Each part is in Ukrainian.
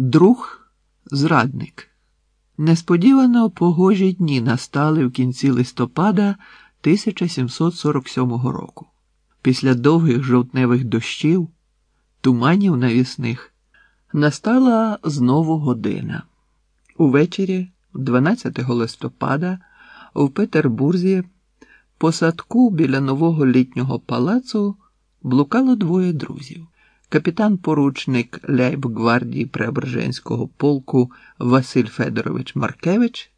Друг зрадник. Несподівано погожі дні настали в кінці листопада 1747 року. Після довгих жовтневих дощів, туманів навісних, настала знову година. Увечері, 12 листопада, в Петербурзі, по садку біля нового літнього палацу блукало двоє друзів капітан-поручник ляйб-гвардії Преображенського полку Василь Федорович Маркевич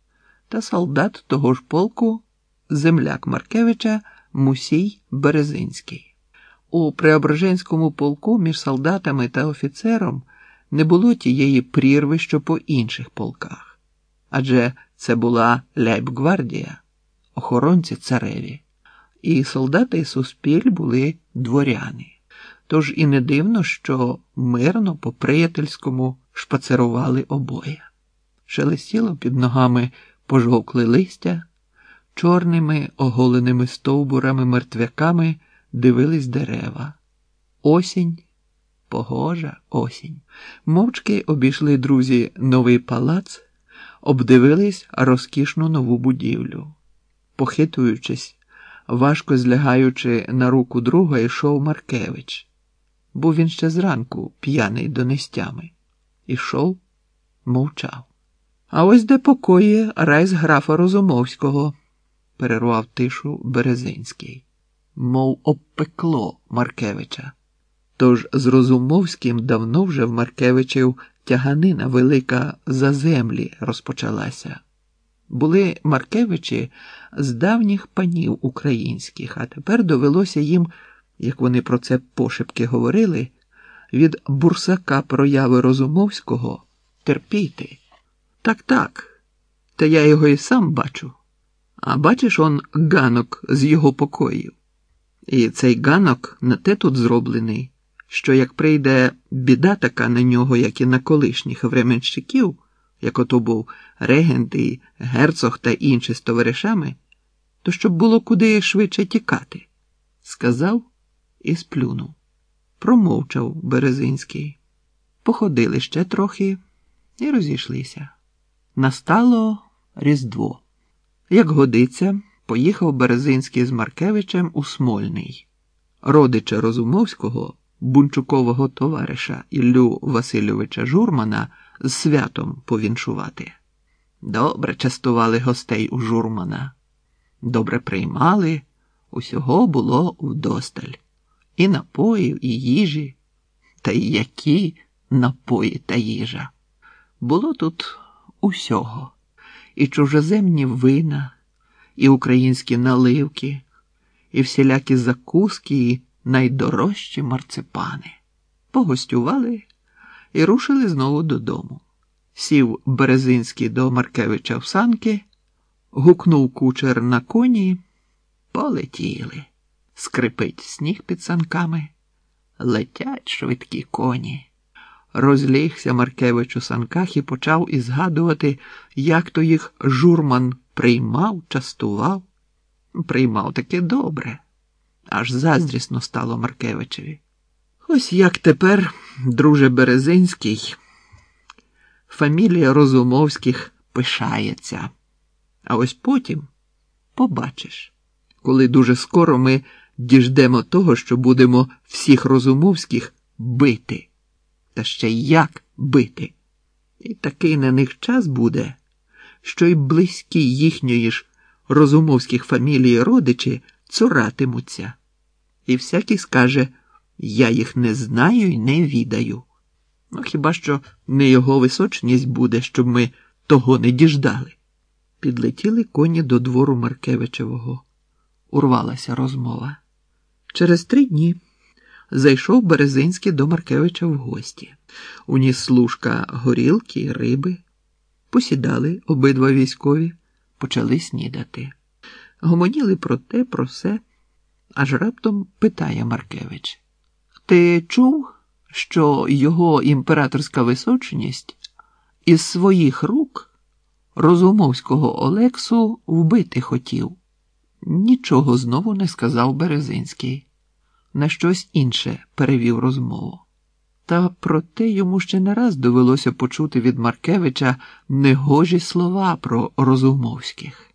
та солдат того ж полку, земляк Маркевича Мусій Березинський. У Преображенському полку між солдатами та офіцером не було тієї прірви, що по інших полках, адже це була ляйб-гвардія, охоронці цареві, і солдати і суспіль були дворяни. Тож і не дивно, що мирно по приятельському шпацерували обоє. Шелестіло під ногами пожовкли листя, чорними оголеними стовбурами мертвяками дивились дерева. Осінь, погожа осінь. Мовчки обійшли друзі новий палац, обдивились розкішну нову будівлю. Похитуючись, важко злягаючи на руку друга, йшов Маркевич. Був він ще зранку п'яний донестями. Ішов, мовчав. А ось де покоє райс графа Розумовського, перервав тишу Березинський, мов обпекло Маркевича. Тож з Розумовським давно вже в Маркевичів тяганина велика за землі розпочалася. Були Маркевичі з давніх панів українських, а тепер довелося їм як вони про це пошепки говорили, від бурсака прояви Розумовського терпіти. Так, так, та я його і сам бачу. А бачиш он ганок з його покоїв. І цей ганок на те тут зроблений, що як прийде біда така на нього, як і на колишніх временщиків, як ото був регент і герцог та інші з товаришами, то щоб було куди швидше тікати, сказав і сплюнув. Промовчав Березинський. Походили ще трохи і розійшлися. Настало Різдво. Як годиться, поїхав Березинський з Маркевичем у Смольний, родича Розумовського, бунчукового товариша Іллю Васильовича Журмана з святом повіншувати. Добре частували гостей у Журмана, добре приймали, усього було вдосталь і напоїв, і їжі, та й які напої та їжа. Було тут усього, і чужоземні вина, і українські наливки, і всілякі закуски, і найдорожчі марципани. Погостювали і рушили знову додому. Сів Березинський до Маркевича в санки, гукнув кучер на коні, полетіли скрипить сніг під санками, летять швидкі коні. Розлігся Маркевич у санках і почав ізгадувати, як то їх журман приймав, частував. Приймав таки добре, аж заздрісно стало Маркевичеві. Ось як тепер, друже Березинський, фамілія Розумовських пишається. А ось потім побачиш, коли дуже скоро ми діждемо того, що будемо всіх розумовських бити. Та ще як бити. І такий на них час буде, що й близькі їхньої ж розумовських фамілії родичі цуратимуться. І всякий скаже я їх не знаю і не відаю. Ну, хіба що не його височність буде, щоб ми того не діждали. Підлетіли коні до двору Маркевичевого. Урвалася розмова. Через три дні зайшов Березинський до Маркевича в гості. Уніс служка горілки риби. Посідали обидва військові, почали снідати. Гомоніли про те, про все, аж раптом питає Маркевич: Ти чув, що його імператорська височність із своїх рук Розумовського Олексу вбити хотів? Нічого знову не сказав Березинський, на щось інше перевів розмову. Та проте йому ще не раз довелося почути від Маркевича негожі слова про Розумовських.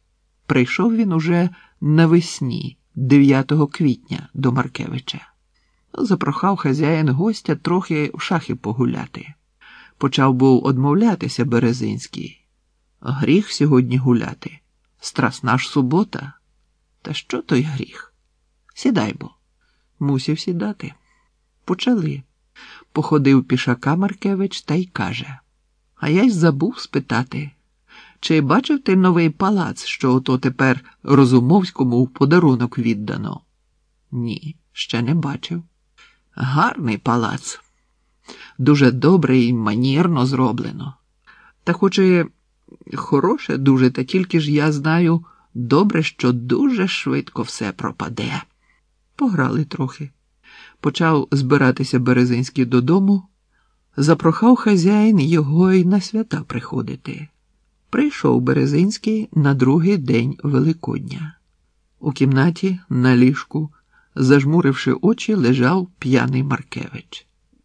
Прийшов він уже навесні, 9 квітня, до Маркевича. Запрохав хазяїн гостя трохи в шахи погуляти. Почав був одмовлятися Березинський. Гріх сьогодні гуляти. Страсна ж субота. Та що той гріх? Сідай бо. Мусів сідати. Почали. Походив пішака Маркевич та й каже: А я й забув спитати, чи бачив ти новий палац, що ото тепер Розумовському в подарунок віддано? Ні, ще не бачив. Гарний палац. Дуже добре і манірно зроблено. Та хоч і хороше дуже, та тільки ж я знаю добре, що дуже швидко все пропаде. Пограли трохи. Почав збиратися Березинський додому, запрохав хазяїн його й на свята приходити. Прийшов Березинський на другий день Великодня. У кімнаті на ліжку, зажмуривши очі, лежав п'яний Маркевич.